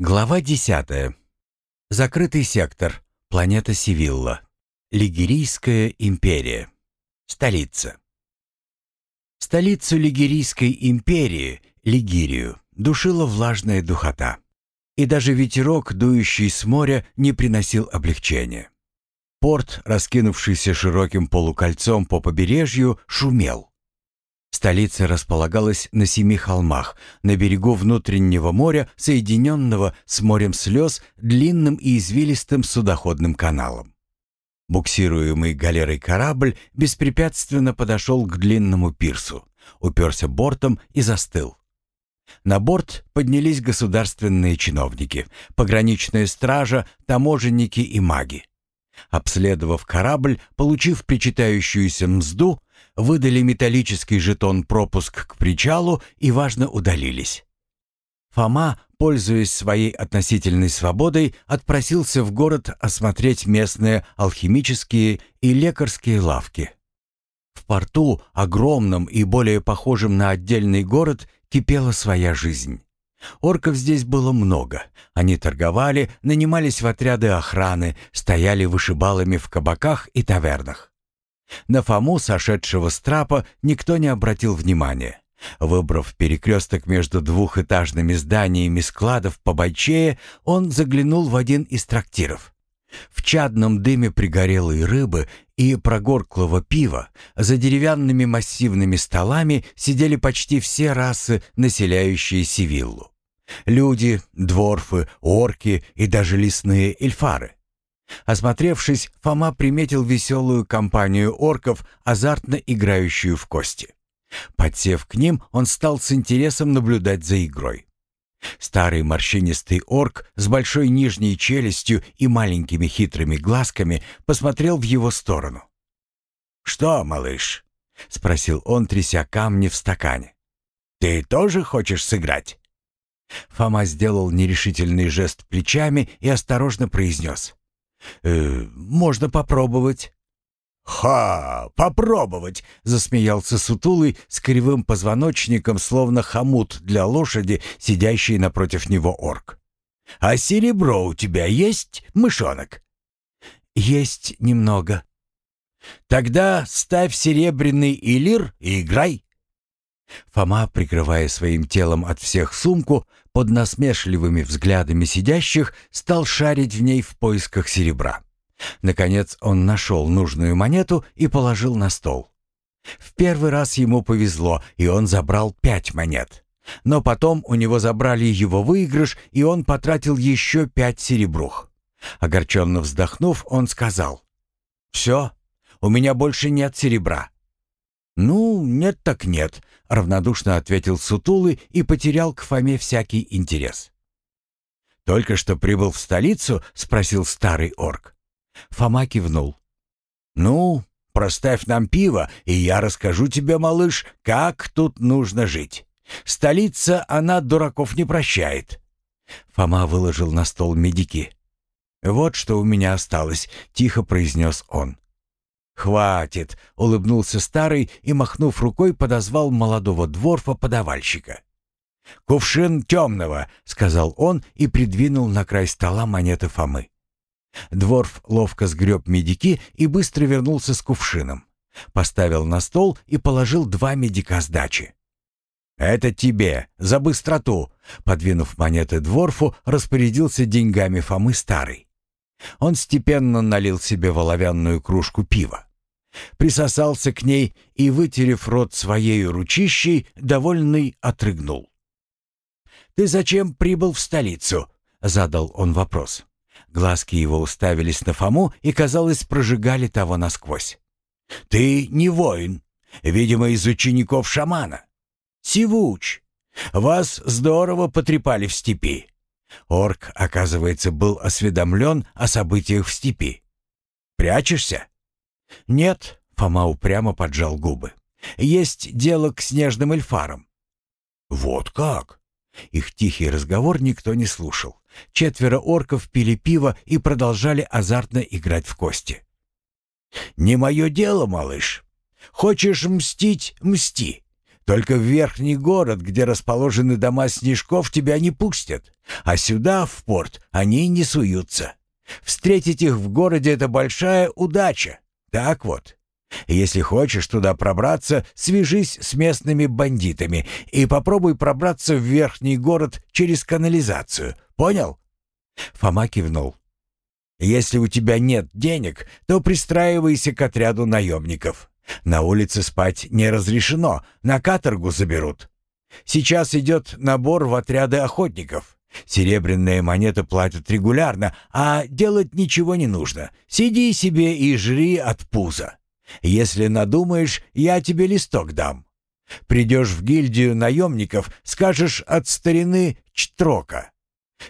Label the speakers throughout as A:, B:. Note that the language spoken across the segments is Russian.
A: Глава 10. Закрытый сектор. Планета Сивилла. Лигерийская империя. Столица. Столицу Лигерийской империи, Лигирию, душила влажная духота. И даже ветерок, дующий с моря, не приносил облегчения. Порт, раскинувшийся широким полукольцом по побережью, шумел. Столица располагалась на семи холмах, на берегу внутреннего моря, соединенного с морем слез длинным и извилистым судоходным каналом. Буксируемый галерой корабль беспрепятственно подошел к длинному пирсу, уперся бортом и застыл. На борт поднялись государственные чиновники, пограничная стража, таможенники и маги. Обследовав корабль, получив причитающуюся мзду, выдали металлический жетон-пропуск к причалу и важно удалились. Фома, пользуясь своей относительной свободой, отпросился в город осмотреть местные алхимические и лекарские лавки. В порту, огромном и более похожем на отдельный город, кипела своя жизнь. Орков здесь было много. Они торговали, нанимались в отряды охраны, стояли вышибалами в кабаках и тавернах. На Фому, сошедшего с трапа, никто не обратил внимания. Выбрав перекресток между двухэтажными зданиями складов по Байчее, он заглянул в один из трактиров. В чадном дыме пригорелой рыбы и прогорклого пива за деревянными массивными столами сидели почти все расы, населяющие Сивиллу. Люди, дворфы, орки и даже лесные эльфары. Осмотревшись, Фома приметил веселую компанию орков, азартно играющую в кости. Подсев к ним, он стал с интересом наблюдать за игрой. Старый морщинистый орк с большой нижней челюстью и маленькими хитрыми глазками посмотрел в его сторону. «Что, малыш?» — спросил он, тряся камни в стакане. «Ты тоже хочешь сыграть?» Фома сделал нерешительный жест плечами и осторожно произнес. «Э, «Можно попробовать». «Ха! Попробовать!» — засмеялся сутулый с кривым позвоночником, словно хомут для лошади, сидящий напротив него орк. «А серебро у тебя есть, мышонок?» «Есть немного». «Тогда ставь серебряный илир и играй». Фома, прикрывая своим телом от всех сумку, под насмешливыми взглядами сидящих, стал шарить в ней в поисках серебра. Наконец он нашел нужную монету и положил на стол. В первый раз ему повезло, и он забрал пять монет. Но потом у него забрали его выигрыш, и он потратил еще пять серебрух. Огорченно вздохнув, он сказал, «Все, у меня больше нет серебра». «Ну, нет так нет», — равнодушно ответил Сутулы и потерял к Фоме всякий интерес. «Только что прибыл в столицу?» — спросил старый орк. Фома кивнул. «Ну, проставь нам пиво, и я расскажу тебе, малыш, как тут нужно жить. Столица, она дураков не прощает». Фома выложил на стол медики. «Вот что у меня осталось», — тихо произнес он. «Хватит!» — улыбнулся старый и, махнув рукой, подозвал молодого дворфа-подавальщика. «Кувшин темного!» — сказал он и придвинул на край стола монеты Фомы. Дворф ловко сгреб медики и быстро вернулся с кувшином. Поставил на стол и положил два медика сдачи. «Это тебе, за быстроту!» Подвинув монеты Дворфу, распорядился деньгами Фомы старый. Он степенно налил себе в оловянную кружку пива присосался к ней и, вытерев рот своей ручищей, довольный отрыгнул. «Ты зачем прибыл в столицу?» — задал он вопрос. Глазки его уставились на Фому и, казалось, прожигали того насквозь. «Ты не воин, видимо, из учеников шамана. Сивуч, вас здорово потрепали в степи». Орк, оказывается, был осведомлен о событиях в степи. «Прячешься?» «Нет», — Фома упрямо поджал губы. «Есть дело к снежным эльфарам». «Вот как?» Их тихий разговор никто не слушал. Четверо орков пили пиво и продолжали азартно играть в кости. «Не мое дело, малыш. Хочешь мстить — мсти. Только в верхний город, где расположены дома снежков, тебя не пустят, а сюда, в порт, они не суются. Встретить их в городе — это большая удача. Так вот, если хочешь туда пробраться, свяжись с местными бандитами и попробуй пробраться в верхний город через канализацию. Понял?» Фома кивнул. «Если у тебя нет денег, то пристраивайся к отряду наемников. На улице спать не разрешено, на каторгу заберут. Сейчас идет набор в отряды охотников. Серебряные монеты платят регулярно, а делать ничего не нужно. Сиди себе и жри от пуза. Если надумаешь, я тебе листок дам. Придешь в гильдию наемников, скажешь от старины Чтрока.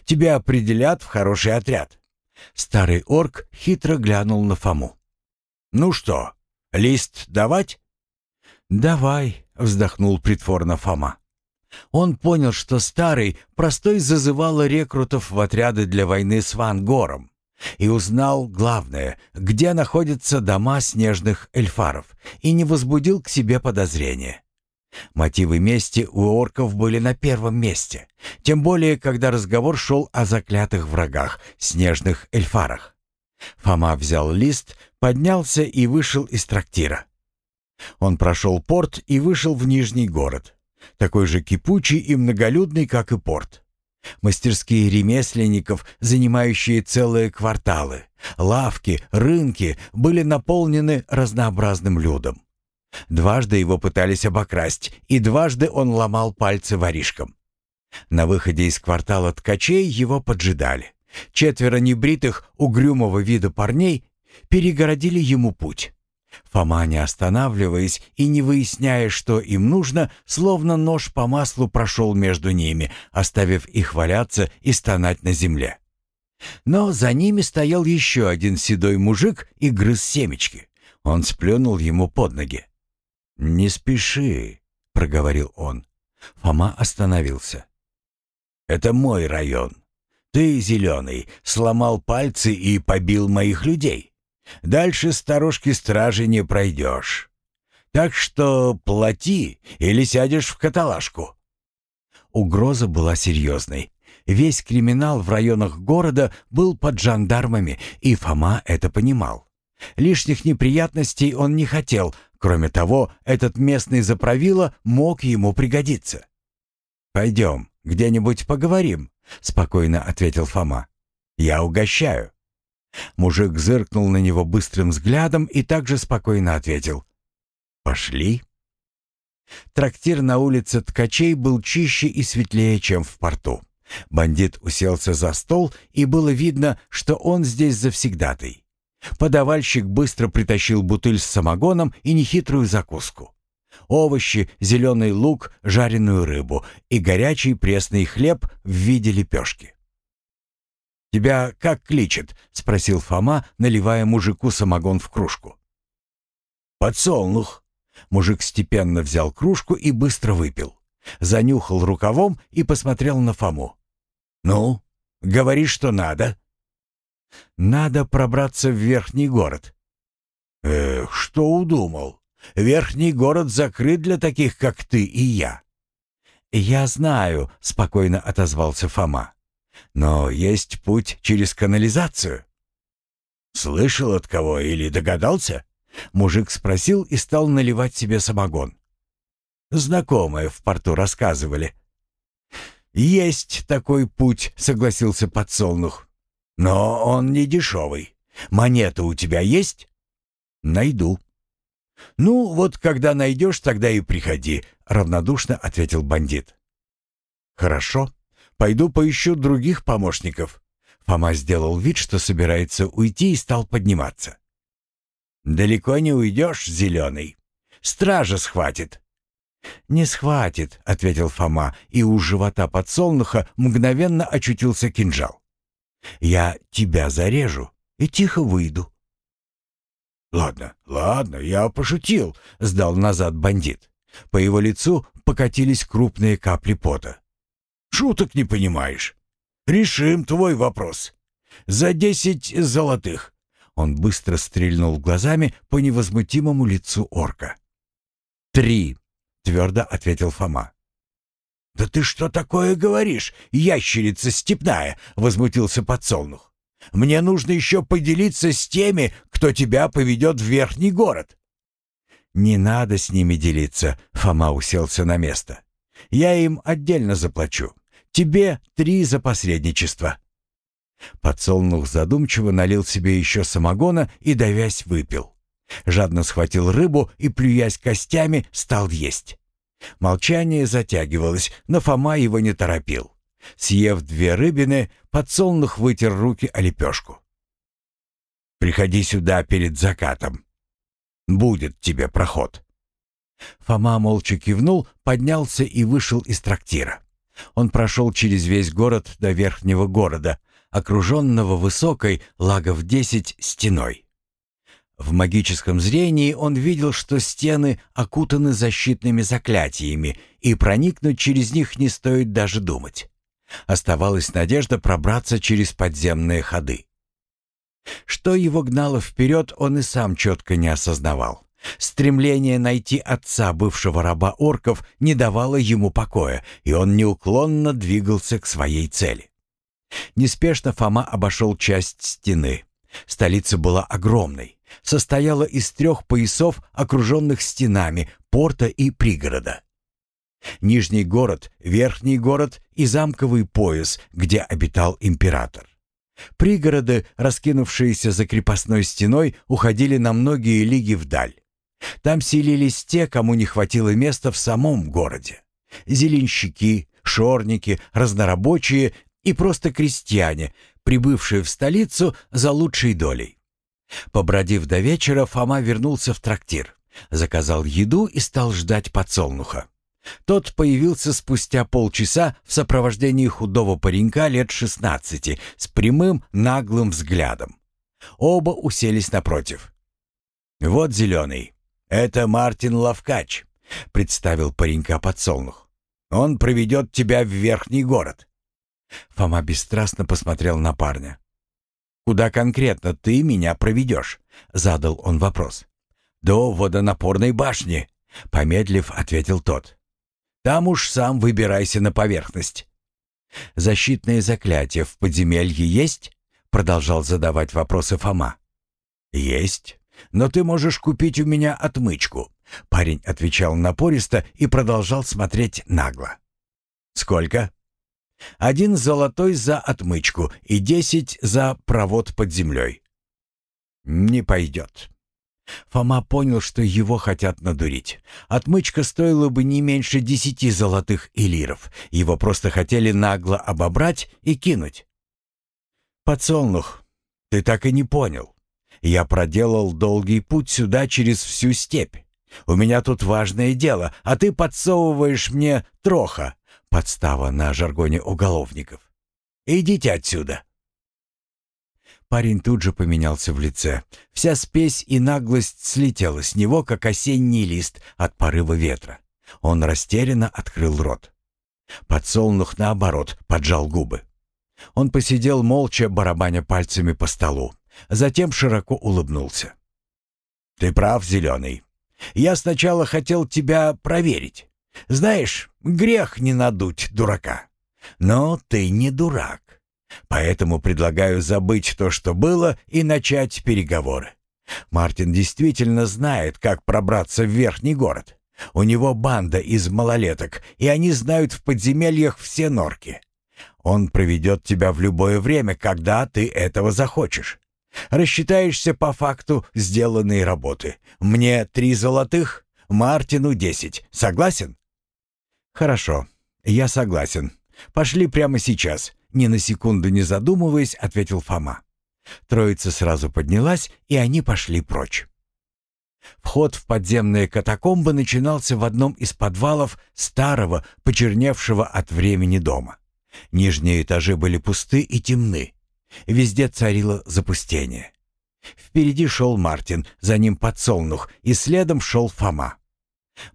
A: Тебя определят в хороший отряд». Старый орк хитро глянул на Фому. «Ну что, лист давать?» «Давай», — вздохнул притворно Фома. Он понял, что старый простой зазывало рекрутов в отряды для войны с Вангором и узнал главное, где находятся дома снежных эльфаров, и не возбудил к себе подозрения. Мотивы мести у орков были на первом месте, тем более, когда разговор шел о заклятых врагах, снежных эльфарах. Фома взял лист, поднялся и вышел из трактира. Он прошел порт и вышел в Нижний город, такой же кипучий и многолюдный, как и порт. Мастерские ремесленников, занимающие целые кварталы, лавки, рынки были наполнены разнообразным людом. Дважды его пытались обокрасть, и дважды он ломал пальцы воришкам. На выходе из квартала ткачей его поджидали. Четверо небритых, угрюмого вида парней перегородили ему путь. Фома, не останавливаясь и не выясняя, что им нужно, словно нож по маслу прошел между ними, оставив их валяться и стонать на земле. Но за ними стоял еще один седой мужик и грыз семечки. Он сплюнул ему под ноги. «Не спеши», — проговорил он. Фома остановился. «Это мой район. Ты, зеленый, сломал пальцы и побил моих людей. Дальше сторожки стражи не пройдешь. Так что плати или сядешь в каталажку». Угроза была серьезной. Весь криминал в районах города был под жандармами, и Фома это понимал. Лишних неприятностей он не хотел, Кроме того, этот местный заправила мог ему пригодиться. «Пойдем, где-нибудь поговорим», — спокойно ответил Фома. «Я угощаю». Мужик зыркнул на него быстрым взглядом и также спокойно ответил. «Пошли». Трактир на улице Ткачей был чище и светлее, чем в порту. Бандит уселся за стол, и было видно, что он здесь завсегдатый. Подавальщик быстро притащил бутыль с самогоном и нехитрую закуску. Овощи, зеленый лук, жареную рыбу и горячий пресный хлеб в виде лепешки. «Тебя как кличет?» — спросил Фома, наливая мужику самогон в кружку. «Подсолнух». Мужик степенно взял кружку и быстро выпил. Занюхал рукавом и посмотрел на Фому. «Ну, говори, что надо». Надо пробраться в верхний город. Эх, что удумал? Верхний город закрыт для таких, как ты и я. Я знаю, спокойно отозвался Фома. Но есть путь через канализацию. Слышал от кого или догадался? Мужик спросил и стал наливать себе самогон. Знакомые в порту рассказывали. «Есть такой путь», — согласился подсолнух. Но он не дешевый. Монета у тебя есть? Найду. Ну, вот когда найдешь, тогда и приходи, равнодушно ответил бандит. Хорошо. Пойду поищу других помощников. Фома сделал вид, что собирается уйти и стал подниматься. «Далеко не уйдешь, зеленый. Стража схватит». «Не схватит», — ответил Фома, и у живота подсолнуха мгновенно очутился кинжал. Я тебя зарежу и тихо выйду». «Ладно, ладно, я пошутил», — сдал назад бандит. По его лицу покатились крупные капли пота. «Шуток не понимаешь. Решим твой вопрос. За десять золотых». Он быстро стрельнул глазами по невозмутимому лицу орка. «Три», — твердо ответил Фома. «Да ты что такое говоришь, ящерица степная?» — возмутился подсолнух. «Мне нужно еще поделиться с теми, кто тебя поведет в верхний город». «Не надо с ними делиться», — Фома уселся на место. «Я им отдельно заплачу. Тебе три за посредничество». Подсолнух задумчиво налил себе еще самогона и, давясь, выпил. Жадно схватил рыбу и, плюясь костями, стал есть. Молчание затягивалось, но Фома его не торопил. Съев две рыбины, подсолнух вытер руки о лепешку. «Приходи сюда перед закатом. Будет тебе проход». Фома молча кивнул, поднялся и вышел из трактира. Он прошел через весь город до верхнего города, окруженного высокой, лагов десять, стеной. В магическом зрении он видел, что стены окутаны защитными заклятиями, и проникнуть через них не стоит даже думать. Оставалась надежда пробраться через подземные ходы. Что его гнало вперед, он и сам четко не осознавал. Стремление найти отца бывшего раба орков не давало ему покоя, и он неуклонно двигался к своей цели. Неспешно Фома обошел часть стены. Столица была огромной, состояла из трех поясов, окруженных стенами, порта и пригорода. Нижний город, верхний город и замковый пояс, где обитал император. Пригороды, раскинувшиеся за крепостной стеной, уходили на многие лиги вдаль. Там селились те, кому не хватило места в самом городе. Зеленщики, шорники, разнорабочие и просто крестьяне, прибывшие в столицу за лучшей долей. Побродив до вечера, Фома вернулся в трактир, заказал еду и стал ждать подсолнуха. Тот появился спустя полчаса в сопровождении худого паренька лет шестнадцати с прямым наглым взглядом. Оба уселись напротив. «Вот зеленый. Это Мартин Лавкач», — представил паренька подсолнух. «Он проведет тебя в верхний город. Фома бесстрастно посмотрел на парня. «Куда конкретно ты меня проведешь?» — задал он вопрос. «До водонапорной башни», — помедлив, ответил тот. «Там уж сам выбирайся на поверхность». «Защитные заклятия в подземелье есть?» — продолжал задавать вопросы Фома. «Есть, но ты можешь купить у меня отмычку», — парень отвечал напористо и продолжал смотреть нагло. «Сколько?» Один золотой за отмычку и десять за провод под землей. Не пойдет. Фома понял, что его хотят надурить. Отмычка стоила бы не меньше десяти золотых элиров. Его просто хотели нагло обобрать и кинуть. «Подсолнух, ты так и не понял. Я проделал долгий путь сюда через всю степь. У меня тут важное дело, а ты подсовываешь мне троха, Подстава на жаргоне уголовников. «Идите отсюда!» Парень тут же поменялся в лице. Вся спесь и наглость слетела с него, как осенний лист от порыва ветра. Он растерянно открыл рот. Подсолнух, наоборот, поджал губы. Он посидел молча, барабаня пальцами по столу. Затем широко улыбнулся. «Ты прав, Зеленый. Я сначала хотел тебя проверить. Знаешь, грех не надуть дурака. Но ты не дурак. Поэтому предлагаю забыть то, что было, и начать переговоры. Мартин действительно знает, как пробраться в верхний город. У него банда из малолеток, и они знают в подземельях все норки. Он проведет тебя в любое время, когда ты этого захочешь. Рассчитаешься по факту сделанной работы. Мне три золотых, Мартину десять. Согласен? «Хорошо, я согласен. Пошли прямо сейчас», — ни на секунду не задумываясь, ответил Фома. Троица сразу поднялась, и они пошли прочь. Вход в подземные катакомбы начинался в одном из подвалов старого, почерневшего от времени дома. Нижние этажи были пусты и темны. Везде царило запустение. Впереди шел Мартин, за ним подсолнух, и следом шел Фома.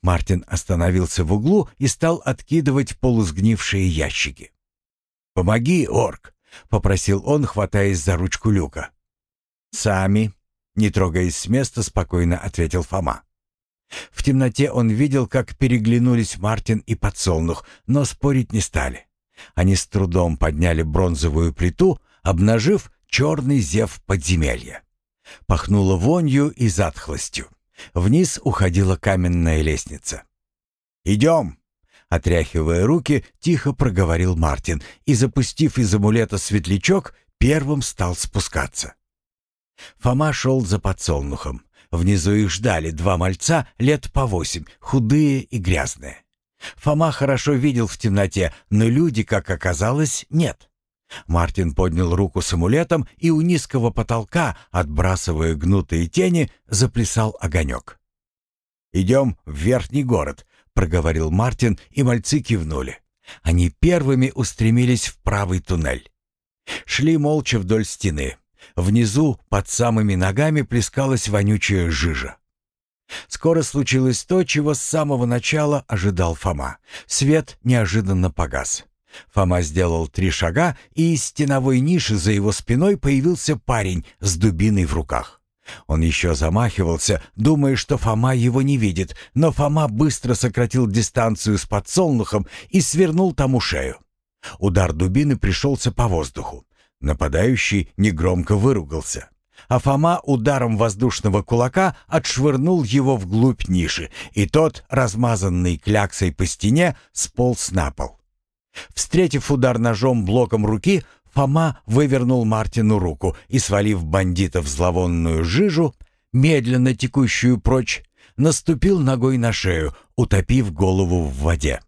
A: Мартин остановился в углу и стал откидывать полусгнившие ящики. «Помоги, орк!» — попросил он, хватаясь за ручку люка. «Сами», — не трогаясь с места, спокойно ответил Фома. В темноте он видел, как переглянулись Мартин и Подсолнух, но спорить не стали. Они с трудом подняли бронзовую плиту, обнажив черный зев подземелья. Пахнуло вонью и затхлостью. Вниз уходила каменная лестница. «Идем!» Отряхивая руки, тихо проговорил Мартин и, запустив из амулета светлячок, первым стал спускаться. Фома шел за подсолнухом. Внизу их ждали два мальца лет по восемь, худые и грязные. Фома хорошо видел в темноте, но люди, как оказалось, нет. Мартин поднял руку с амулетом, и у низкого потолка, отбрасывая гнутые тени, заплясал огонек. «Идем в верхний город», — проговорил Мартин, и мальцы кивнули. Они первыми устремились в правый туннель. Шли молча вдоль стены. Внизу, под самыми ногами, плескалась вонючая жижа. Скоро случилось то, чего с самого начала ожидал Фома. Свет неожиданно погас. Фома сделал три шага, и из стеновой ниши за его спиной появился парень с дубиной в руках. Он еще замахивался, думая, что Фома его не видит, но Фома быстро сократил дистанцию с подсолнухом и свернул тому шею. Удар дубины пришелся по воздуху. Нападающий негромко выругался. А Фома ударом воздушного кулака отшвырнул его вглубь ниши, и тот, размазанный кляксой по стене, сполз на пол. Встретив удар ножом блоком руки, Фома вывернул Мартину руку и, свалив бандита в зловонную жижу, медленно текущую прочь, наступил ногой на шею, утопив голову в воде.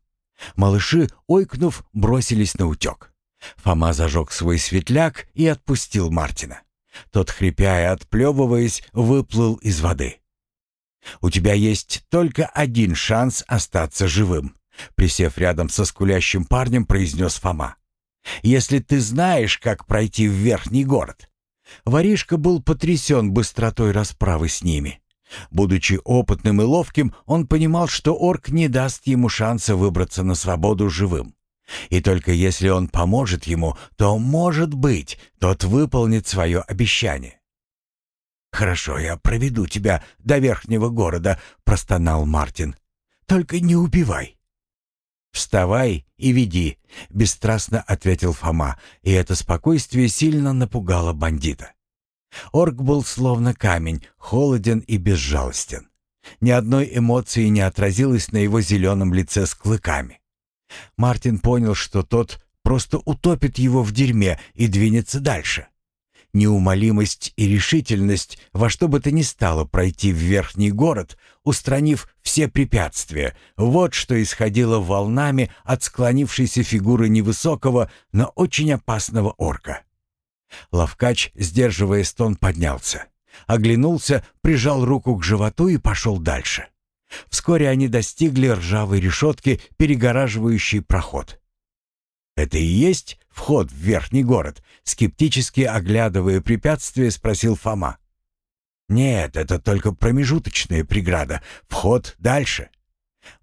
A: Малыши, ойкнув, бросились на утек. Фома зажег свой светляк и отпустил Мартина. Тот, хрипя и отплевываясь, выплыл из воды. «У тебя есть только один шанс остаться живым», Присев рядом со скулящим парнем, произнес Фома. «Если ты знаешь, как пройти в верхний город». Воришка был потрясен быстротой расправы с ними. Будучи опытным и ловким, он понимал, что орк не даст ему шанса выбраться на свободу живым. И только если он поможет ему, то, может быть, тот выполнит свое обещание. «Хорошо, я проведу тебя до верхнего города», — простонал Мартин. «Только не убивай». «Вставай и веди», — бесстрастно ответил Фома, и это спокойствие сильно напугало бандита. Орк был словно камень, холоден и безжалостен. Ни одной эмоции не отразилось на его зеленом лице с клыками. Мартин понял, что тот просто утопит его в дерьме и двинется дальше неумолимость и решительность во что бы то ни стало пройти в верхний город, устранив все препятствия. Вот что исходило волнами от склонившейся фигуры невысокого, но очень опасного орка. Лавкач, сдерживая стон, поднялся. Оглянулся, прижал руку к животу и пошел дальше. Вскоре они достигли ржавой решетки, перегораживающей проход. «Это и есть вход в верхний город?» Скептически оглядывая препятствие, спросил Фома. «Нет, это только промежуточная преграда. Вход дальше».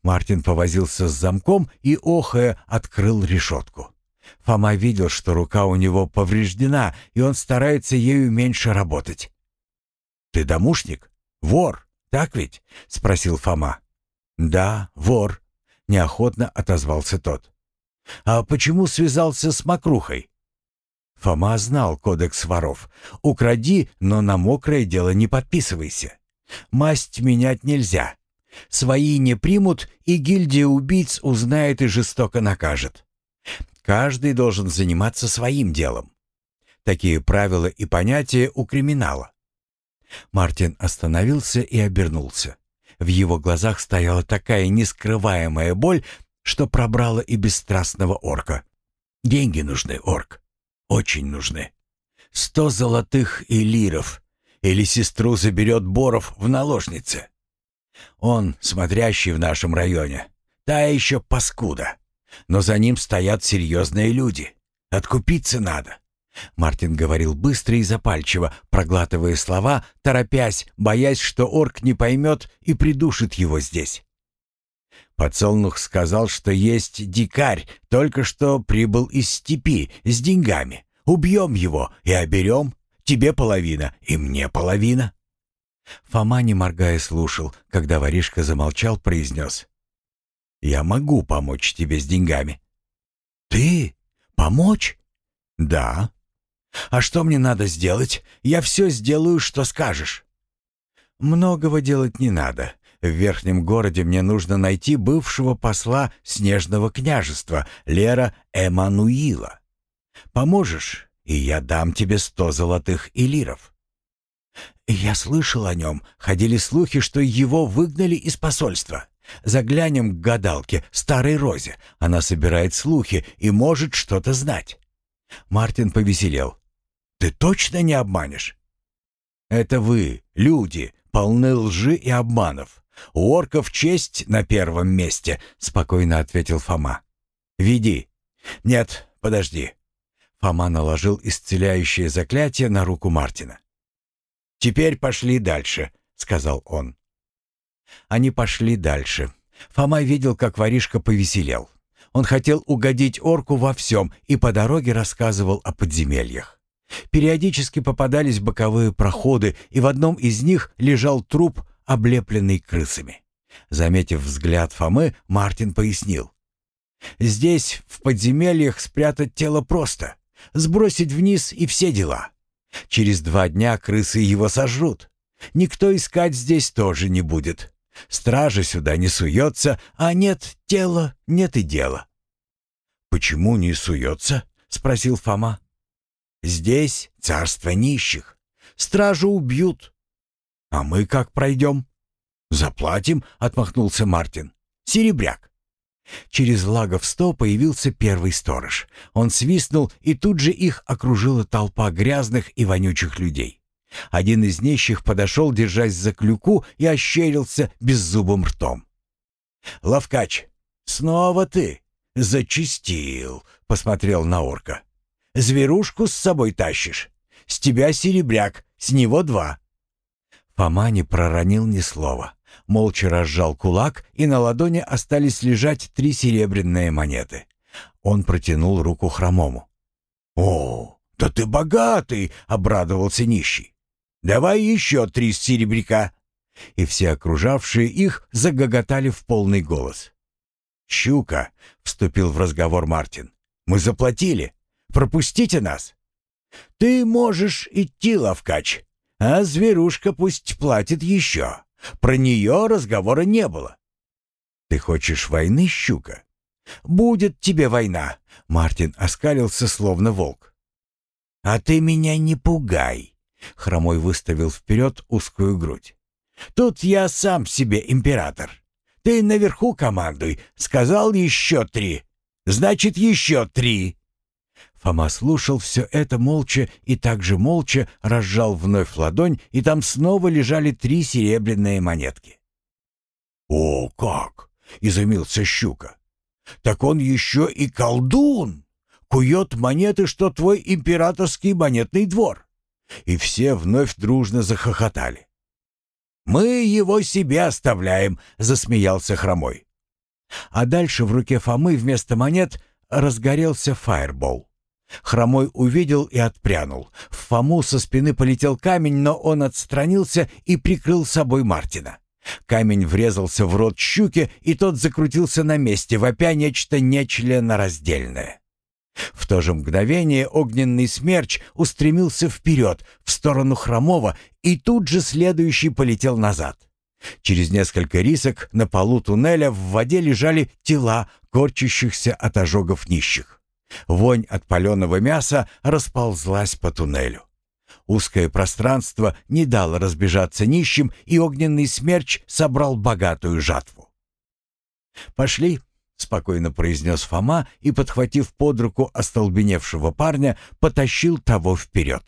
A: Мартин повозился с замком и, охая, открыл решетку. Фома видел, что рука у него повреждена, и он старается ею меньше работать. «Ты домушник? Вор, так ведь?» — спросил Фома. «Да, вор», — неохотно отозвался тот. «А почему связался с Макрухой?» Фома знал кодекс воров. «Укради, но на мокрое дело не подписывайся. Масть менять нельзя. Свои не примут, и гильдия убийц узнает и жестоко накажет. Каждый должен заниматься своим делом. Такие правила и понятия у криминала». Мартин остановился и обернулся. В его глазах стояла такая нескрываемая боль, что пробрало и бесстрастного орка. Деньги нужны, орк. Очень нужны. Сто золотых и лиров. Или сестру заберет Боров в наложнице. Он, смотрящий в нашем районе, та еще паскуда. Но за ним стоят серьезные люди. Откупиться надо. Мартин говорил быстро и запальчиво, проглатывая слова, торопясь, боясь, что орк не поймет и придушит его здесь. Подсолнух сказал, что есть дикарь, только что прибыл из степи с деньгами. Убьем его и оберем. Тебе половина и мне половина. Фома, не моргая, слушал, когда воришка замолчал, произнес. «Я могу помочь тебе с деньгами». «Ты? Помочь?» «Да». «А что мне надо сделать? Я все сделаю, что скажешь». «Многого делать не надо. В верхнем городе мне нужно найти бывшего посла Снежного княжества, Лера Эммануила. Поможешь, и я дам тебе сто золотых илиров». «Я слышал о нем. Ходили слухи, что его выгнали из посольства. Заглянем к гадалке, старой Розе. Она собирает слухи и может что-то знать». Мартин повеселел. «Ты точно не обманешь?» «Это вы, люди, полны лжи и обманов. У орков честь на первом месте», — спокойно ответил Фома. «Веди». «Нет, подожди». Фома наложил исцеляющее заклятие на руку Мартина. «Теперь пошли дальше», — сказал он. Они пошли дальше. Фома видел, как воришка повеселел. Он хотел угодить орку во всем и по дороге рассказывал о подземельях. Периодически попадались боковые проходы, и в одном из них лежал труп, облепленный крысами. Заметив взгляд Фомы, Мартин пояснил. «Здесь, в подземельях, спрятать тело просто. Сбросить вниз и все дела. Через два дня крысы его сожрут. Никто искать здесь тоже не будет. Стража сюда не суется, а нет тела, нет и дела». «Почему не суется?» — спросил Фома. «Здесь царство нищих. Стражу убьют. А мы как пройдем?» «Заплатим», — отмахнулся Мартин. «Серебряк». Через лагов сто появился первый сторож. Он свистнул, и тут же их окружила толпа грязных и вонючих людей. Один из нищих подошел, держась за клюку, и ощерился беззубым ртом. «Лавкач, снова ты? Зачистил!» — посмотрел на орка. «Зверушку с собой тащишь? С тебя серебряк, с него два». Фома не проронил ни слова. Молча разжал кулак, и на ладони остались лежать три серебряные монеты. Он протянул руку хромому. «О, да ты богатый!» — обрадовался нищий. Давай еще три серебряка!» И все окружавшие их загоготали в полный голос. «Щука!» — вступил в разговор Мартин. «Мы заплатили. Пропустите нас!» «Ты можешь идти, ловкач, а зверушка пусть платит еще. Про нее разговора не было». «Ты хочешь войны, щука?» «Будет тебе война!» — Мартин оскалился, словно волк. «А ты меня не пугай!» Хромой выставил вперед узкую грудь. «Тут я сам себе император. Ты наверху командуй. Сказал еще три. Значит, еще три». Фома слушал все это молча и также молча разжал вновь ладонь, и там снова лежали три серебряные монетки. «О, как!» — изумился Щука. «Так он еще и колдун! Кует монеты, что твой императорский монетный двор!» и все вновь дружно захохотали. «Мы его себе оставляем», — засмеялся Хромой. А дальше в руке Фомы вместо монет разгорелся фаербол. Хромой увидел и отпрянул. В Фому со спины полетел камень, но он отстранился и прикрыл собой Мартина. Камень врезался в рот щуки, и тот закрутился на месте, вопя нечто нечленораздельное. В то же мгновение огненный смерч устремился вперед, в сторону Хромова, и тут же следующий полетел назад. Через несколько рисок на полу туннеля в воде лежали тела корчащихся от ожогов нищих. Вонь от паленого мяса расползлась по туннелю. Узкое пространство не дало разбежаться нищим, и огненный смерч собрал богатую жатву. «Пошли», спокойно произнес Фома и, подхватив под руку остолбеневшего парня, потащил того вперед.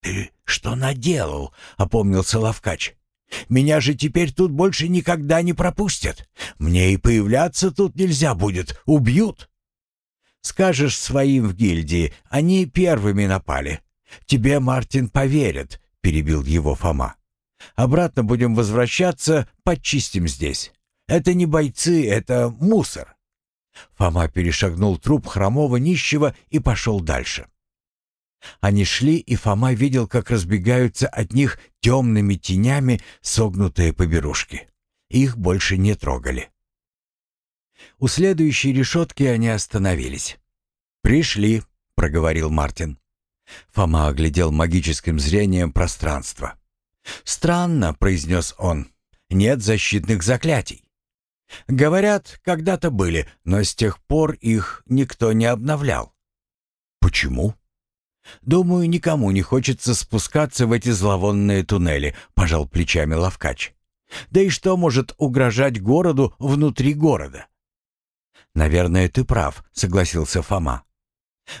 A: «Ты что наделал?» — опомнился Лавкач. «Меня же теперь тут больше никогда не пропустят. Мне и появляться тут нельзя будет, убьют». «Скажешь своим в гильдии, они первыми напали. Тебе, Мартин, поверят», — перебил его Фома. «Обратно будем возвращаться, почистим здесь. Это не бойцы, это мусор. Фома перешагнул труп хромого нищего и пошел дальше. Они шли, и Фома видел, как разбегаются от них темными тенями согнутые поберушки. Их больше не трогали. У следующей решетки они остановились. «Пришли», — проговорил Мартин. Фома оглядел магическим зрением пространство. «Странно», — произнес он, — «нет защитных заклятий. Говорят, когда-то были, но с тех пор их никто не обновлял. Почему? Думаю, никому не хочется спускаться в эти зловонные туннели, пожал плечами Лавкач. Да и что может угрожать городу внутри города? Наверное, ты прав, согласился Фома.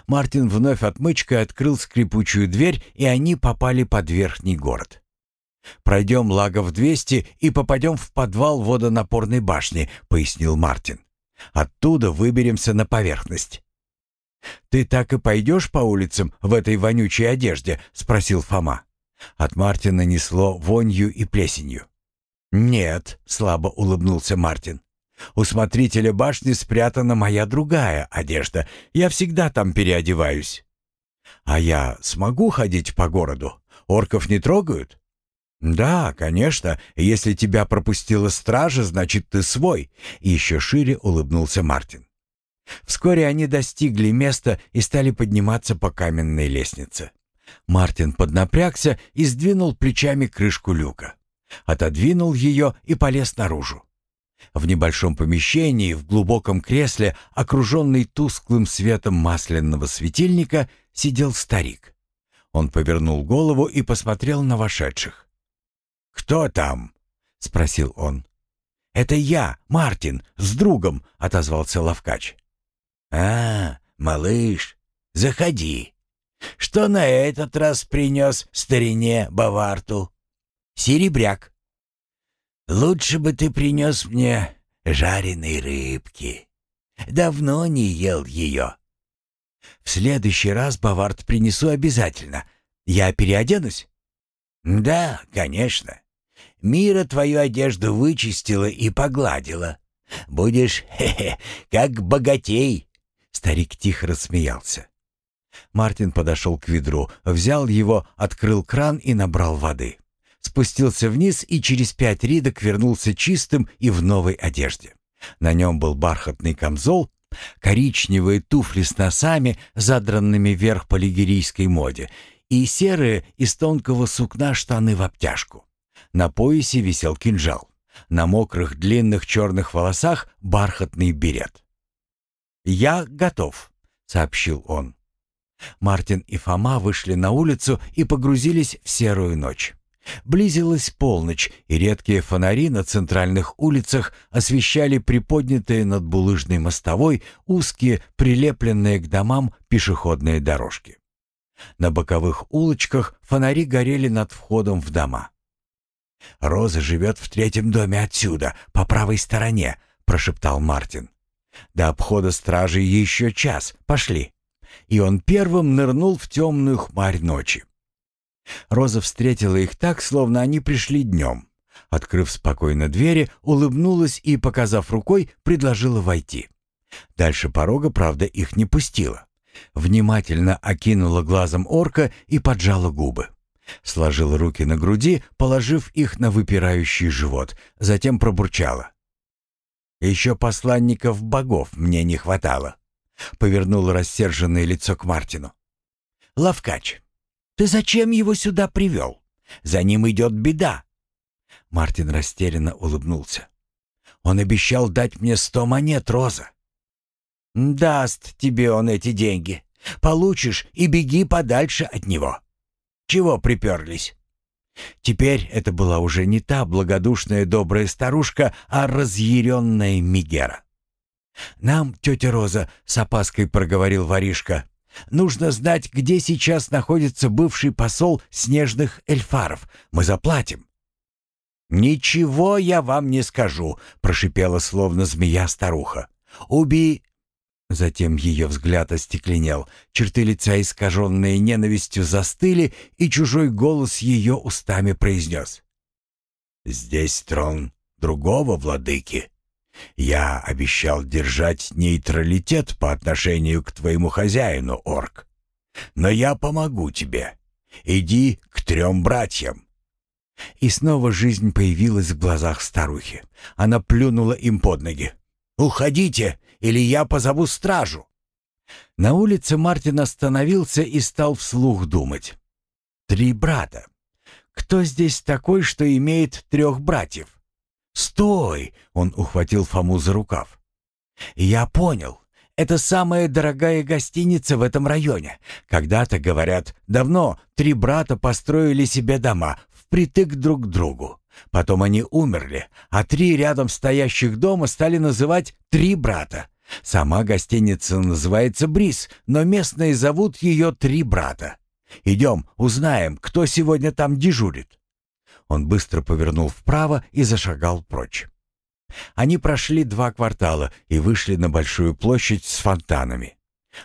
A: Мартин вновь отмычкой открыл скрипучую дверь, и они попали под верхний город. «Пройдем лагов 200 и попадем в подвал водонапорной башни», — пояснил Мартин. «Оттуда выберемся на поверхность». «Ты так и пойдешь по улицам в этой вонючей одежде?» — спросил Фома. От Мартина несло вонью и плесенью. «Нет», — слабо улыбнулся Мартин. «У смотрителя башни спрятана моя другая одежда. Я всегда там переодеваюсь». «А я смогу ходить по городу? Орков не трогают?» «Да, конечно. Если тебя пропустила стража, значит, ты свой», — еще шире улыбнулся Мартин. Вскоре они достигли места и стали подниматься по каменной лестнице. Мартин поднапрягся и сдвинул плечами крышку люка. Отодвинул ее и полез наружу. В небольшом помещении, в глубоком кресле, окруженный тусклым светом масляного светильника, сидел старик. Он повернул голову и посмотрел на вошедших. «Кто там?» — спросил он. «Это я, Мартин, с другом», — отозвался Лавкач. «А, малыш, заходи. Что на этот раз принес старине Баварту?» «Серебряк». «Лучше бы ты принес мне жареной рыбки. Давно не ел ее». «В следующий раз, Бавард, принесу обязательно. Я переоденусь?» «Да, конечно. Мира твою одежду вычистила и погладила. Будешь, хе-хе, как богатей». Старик тихо рассмеялся. Мартин подошел к ведру, взял его, открыл кран и набрал воды. Спустился вниз и через пять ридок вернулся чистым и в новой одежде. На нем был бархатный камзол, коричневые туфли с носами, задранными вверх по лигерийской моде, и серые из тонкого сукна штаны в обтяжку. На поясе висел кинжал. На мокрых длинных черных волосах бархатный берет. «Я готов», — сообщил он. Мартин и Фома вышли на улицу и погрузились в серую ночь. Близилась полночь, и редкие фонари на центральных улицах освещали приподнятые над булыжной мостовой узкие, прилепленные к домам пешеходные дорожки. На боковых улочках фонари горели над входом в дома. «Роза живет в третьем доме отсюда, по правой стороне», — прошептал Мартин. «До обхода стражи еще час. Пошли». И он первым нырнул в темную хмарь ночи. Роза встретила их так, словно они пришли днем. Открыв спокойно двери, улыбнулась и, показав рукой, предложила войти. Дальше порога, правда, их не пустила. Внимательно окинула глазом орка и поджала губы. Сложила руки на груди, положив их на выпирающий живот, затем пробурчала. «Еще посланников богов мне не хватало», — повернула рассерженное лицо к Мартину. «Лавкач, ты зачем его сюда привел? За ним идет беда». Мартин растерянно улыбнулся. «Он обещал дать мне сто монет, Роза. Даст тебе он эти деньги. Получишь и беги подальше от него. Чего приперлись? Теперь это была уже не та благодушная добрая старушка, а разъяренная Мигера. «Нам, тетя Роза», — с опаской проговорил воришка, — «нужно знать, где сейчас находится бывший посол снежных эльфаров. Мы заплатим». «Ничего я вам не скажу», — прошипела словно змея старуха. «Уби Затем ее взгляд остекленел, черты лица, искаженные ненавистью, застыли, и чужой голос ее устами произнес. «Здесь трон другого владыки. Я обещал держать нейтралитет по отношению к твоему хозяину, орк. Но я помогу тебе. Иди к трем братьям». И снова жизнь появилась в глазах старухи. Она плюнула им под ноги. «Уходите, или я позову стражу!» На улице Мартин остановился и стал вслух думать. «Три брата. Кто здесь такой, что имеет трех братьев?» «Стой!» — он ухватил Фому за рукав. «Я понял. Это самая дорогая гостиница в этом районе. Когда-то, говорят, давно три брата построили себе дома впритык друг к другу. Потом они умерли, а три рядом стоящих дома стали называть «три брата». Сама гостиница называется «Бриз», но местные зовут ее «Три брата». Идем, узнаем, кто сегодня там дежурит. Он быстро повернул вправо и зашагал прочь. Они прошли два квартала и вышли на большую площадь с фонтанами.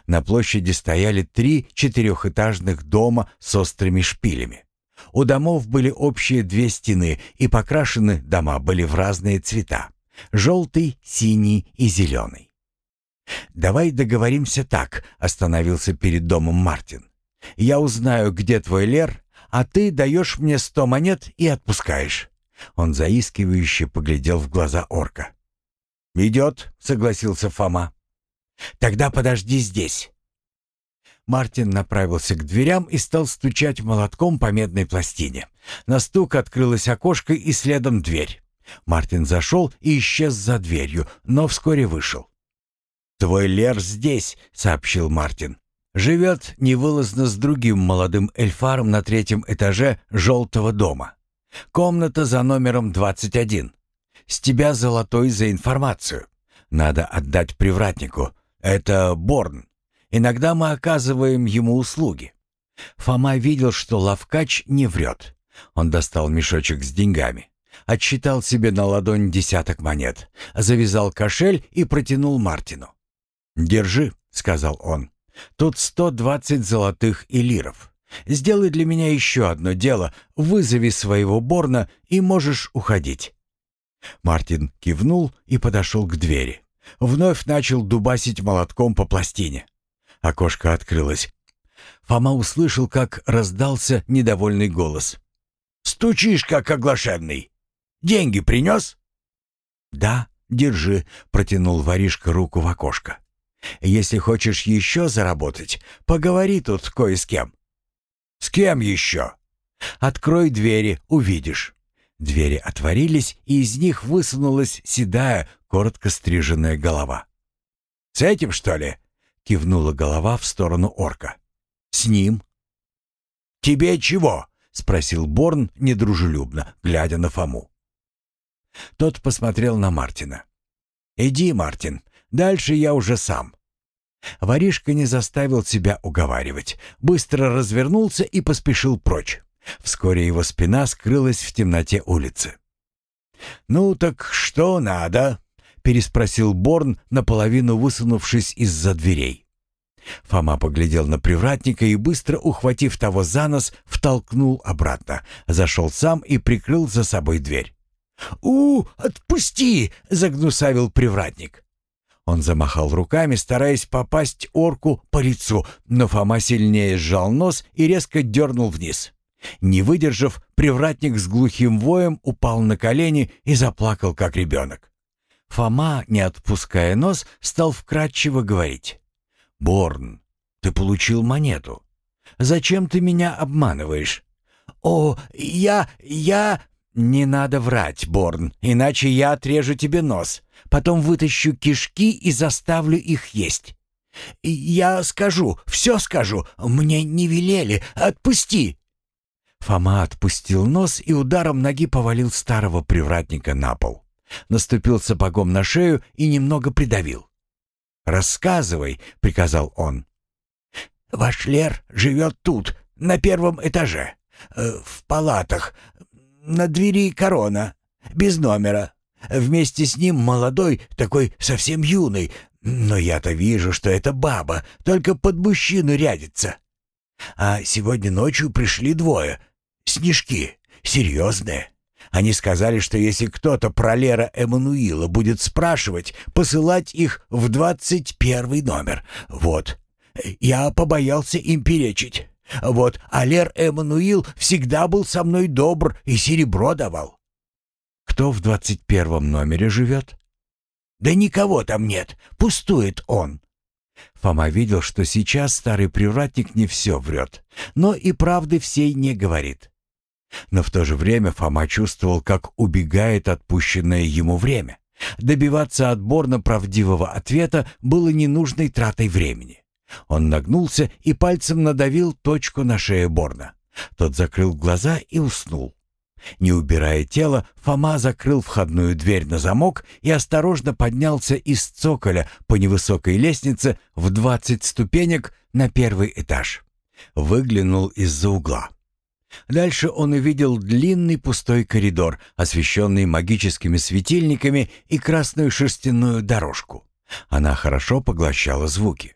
A: На площади стояли три четырехэтажных дома с острыми шпилями. У домов были общие две стены, и покрашены дома были в разные цвета — желтый, синий и зеленый. «Давай договоримся так», — остановился перед домом Мартин. «Я узнаю, где твой Лер, а ты даешь мне сто монет и отпускаешь». Он заискивающе поглядел в глаза орка. «Идет», — согласился Фома. «Тогда подожди здесь». Мартин направился к дверям и стал стучать молотком по медной пластине. На стук открылось окошко и следом дверь. Мартин зашел и исчез за дверью, но вскоре вышел. «Твой Лер здесь», — сообщил Мартин. «Живет невылазно с другим молодым эльфаром на третьем этаже желтого дома. Комната за номером 21. С тебя золотой за информацию. Надо отдать привратнику. Это Борн. Иногда мы оказываем ему услуги». Фома видел, что Лавкач не врет. Он достал мешочек с деньгами. Отсчитал себе на ладонь десяток монет, завязал кошель и протянул Мартину. «Держи», — сказал он. «Тут сто двадцать золотых элиров. Сделай для меня еще одно дело. Вызови своего Борна, и можешь уходить». Мартин кивнул и подошел к двери. Вновь начал дубасить молотком по пластине. Окошко открылось. Фома услышал, как раздался недовольный голос. «Стучишь, как оглашенный. Деньги принес?» «Да, держи», — протянул воришка руку в окошко. Если хочешь еще заработать, поговори тут кое с кем». «С кем еще?» «Открой двери, увидишь». Двери отворились, и из них высунулась седая, коротко стриженная голова. «С этим, что ли?» — кивнула голова в сторону орка. «С ним». «Тебе чего?» — спросил Борн недружелюбно, глядя на Фому. Тот посмотрел на Мартина. «Иди, Мартин, дальше я уже сам. Воришка не заставил себя уговаривать, быстро развернулся и поспешил прочь. Вскоре его спина скрылась в темноте улицы. «Ну так что надо?» — переспросил Борн, наполовину высунувшись из-за дверей. Фома поглядел на привратника и, быстро ухватив того за нос, втолкнул обратно, зашел сам и прикрыл за собой дверь. «У, отпусти!» — загнусавил привратник. Он замахал руками, стараясь попасть орку по лицу, но Фома сильнее сжал нос и резко дернул вниз. Не выдержав, привратник с глухим воем упал на колени и заплакал, как ребенок. Фома, не отпуская нос, стал вкратчиво говорить. «Борн, ты получил монету. Зачем ты меня обманываешь?» «О, я... я...» «Не надо врать, Борн, иначе я отрежу тебе нос. Потом вытащу кишки и заставлю их есть. Я скажу, все скажу. Мне не велели. Отпусти!» Фома отпустил нос и ударом ноги повалил старого привратника на пол. Наступил сапогом на шею и немного придавил. «Рассказывай», — приказал он. «Ваш Лер живет тут, на первом этаже, э, в палатах, на двери корона, без номера. Вместе с ним молодой, такой совсем юный. Но я-то вижу, что это баба, только под мужчину рядится. А сегодня ночью пришли двое. Снежки. Серьезные. Они сказали, что если кто-то про Лера Эммануила будет спрашивать, посылать их в двадцать первый номер. Вот.
B: Я побоялся им перечить. Вот Алер Эммануил всегда был со мной добр и серебро давал.
A: Кто в двадцать первом номере живет?
B: Да никого там нет, пустует он.
A: Фома видел, что сейчас старый привратник не все врет, но и правды всей не говорит. Но в то же время Фома чувствовал, как убегает отпущенное ему время. Добиваться отборно правдивого ответа было ненужной тратой времени. Он нагнулся и пальцем надавил точку на шее Борна. Тот закрыл глаза и уснул. Не убирая тело, Фома закрыл входную дверь на замок и осторожно поднялся из цоколя по невысокой лестнице в двадцать ступенек на первый этаж. Выглянул из-за угла. Дальше он увидел длинный пустой коридор, освещенный магическими светильниками и красную шерстяную дорожку. Она хорошо поглощала звуки.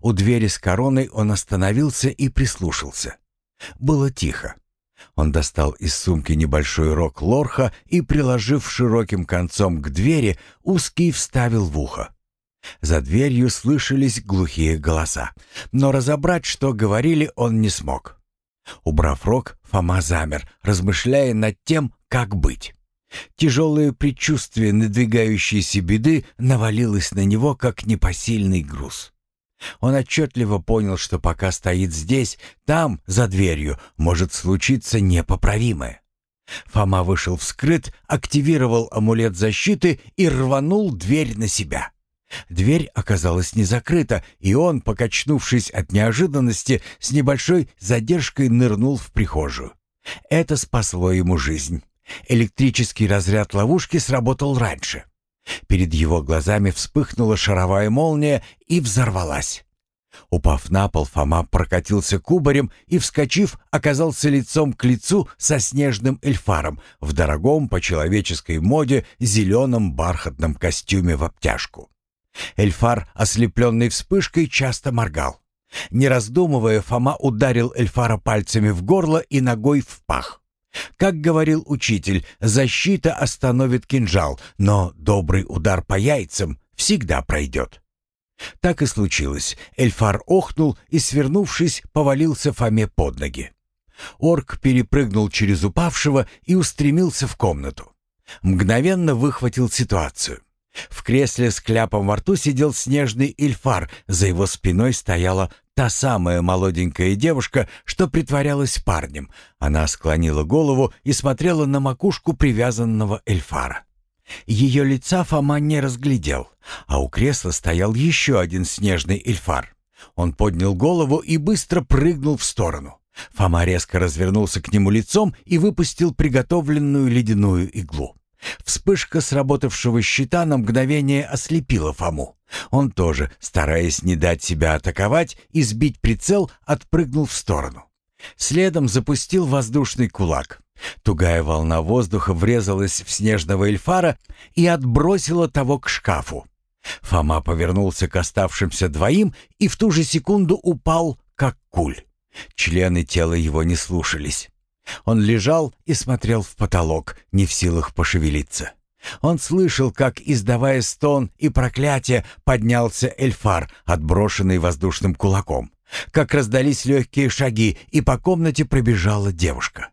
A: У двери с короной он остановился и прислушался. Было тихо. Он достал из сумки небольшой рог лорха и, приложив широким концом к двери, узкий вставил в ухо. За дверью слышались глухие голоса, но разобрать, что говорили, он не смог. Убрав рог, Фома замер, размышляя над тем, как быть. Тяжелое предчувствие надвигающейся беды навалилось на него, как непосильный груз. Он отчетливо понял, что пока стоит здесь, там, за дверью, может случиться непоправимое. Фома вышел вскрыт, активировал амулет защиты и рванул дверь на себя. Дверь оказалась не закрыта, и он, покачнувшись от неожиданности, с небольшой задержкой нырнул в прихожую. Это спасло ему жизнь. Электрический разряд ловушки сработал раньше. Перед его глазами вспыхнула шаровая молния и взорвалась. Упав на пол, Фома прокатился кубарем и, вскочив, оказался лицом к лицу со снежным эльфаром в дорогом по человеческой моде зеленом бархатном костюме в обтяжку. Эльфар, ослепленный вспышкой, часто моргал. Не раздумывая, Фома ударил Эльфара пальцами в горло и ногой в пах. Как говорил учитель, защита остановит кинжал, но добрый удар по яйцам всегда пройдет. Так и случилось. Эльфар охнул и, свернувшись, повалился Фоме под ноги. Орк перепрыгнул через упавшего и устремился в комнату. Мгновенно выхватил ситуацию. В кресле с кляпом во рту сидел снежный эльфар, за его спиной стояла та самая молоденькая девушка, что притворялась парнем. Она склонила голову и смотрела на макушку привязанного эльфара. Ее лица Фома не разглядел, а у кресла стоял еще один снежный эльфар. Он поднял голову и быстро прыгнул в сторону. Фома резко развернулся к нему лицом и выпустил приготовленную ледяную иглу. Вспышка сработавшего щита на мгновение ослепила Фому. Он тоже, стараясь не дать себя атаковать и сбить прицел, отпрыгнул в сторону. Следом запустил воздушный кулак. Тугая волна воздуха врезалась в снежного эльфара и отбросила того к шкафу. Фома повернулся к оставшимся двоим и в ту же секунду упал, как куль. Члены тела его не слушались. Он лежал и смотрел в потолок, не в силах пошевелиться. Он слышал, как, издавая стон и проклятие, поднялся Эльфар, отброшенный воздушным кулаком. Как раздались легкие шаги, и по комнате пробежала девушка.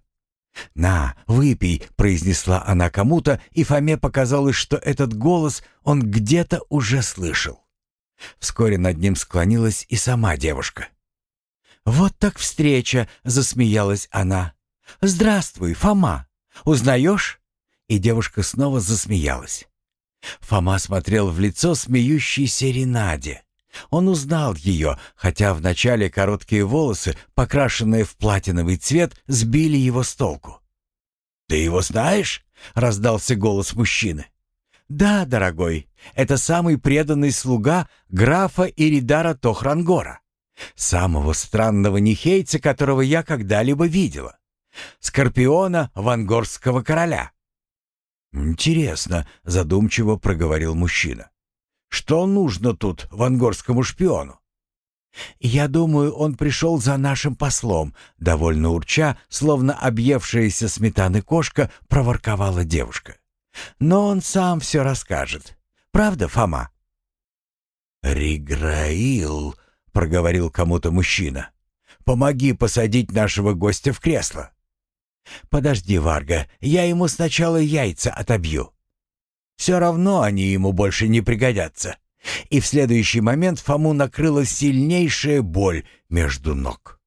A: «На, выпей», — произнесла она кому-то, и Фоме показалось, что этот голос он где-то уже слышал. Вскоре над ним склонилась и сама девушка. «Вот так встреча!» — засмеялась она. «Здравствуй, Фома! Узнаешь?» И девушка снова засмеялась. Фома смотрел в лицо смеющейся Ренаде. Он узнал ее, хотя вначале короткие волосы, покрашенные в платиновый цвет, сбили его с толку. «Ты его знаешь?» — раздался голос мужчины. «Да, дорогой, это самый преданный слуга графа Иридара Тохрангора, самого странного нехейца, которого я когда-либо видела. Скорпиона вангорского короля. «Интересно», — задумчиво проговорил мужчина. «Что нужно тут вангорскому шпиону?» «Я думаю, он пришел за нашим послом», — довольно урча, словно объевшаяся сметаны кошка, проворковала девушка. «Но он сам все расскажет. Правда, Фома?»
B: «Риграил», — проговорил кому-то мужчина. «Помоги посадить нашего гостя в кресло». «Подожди, Варга, я ему сначала яйца отобью». «Все равно они ему больше не пригодятся». И в следующий момент Фому накрыла сильнейшая боль между ног.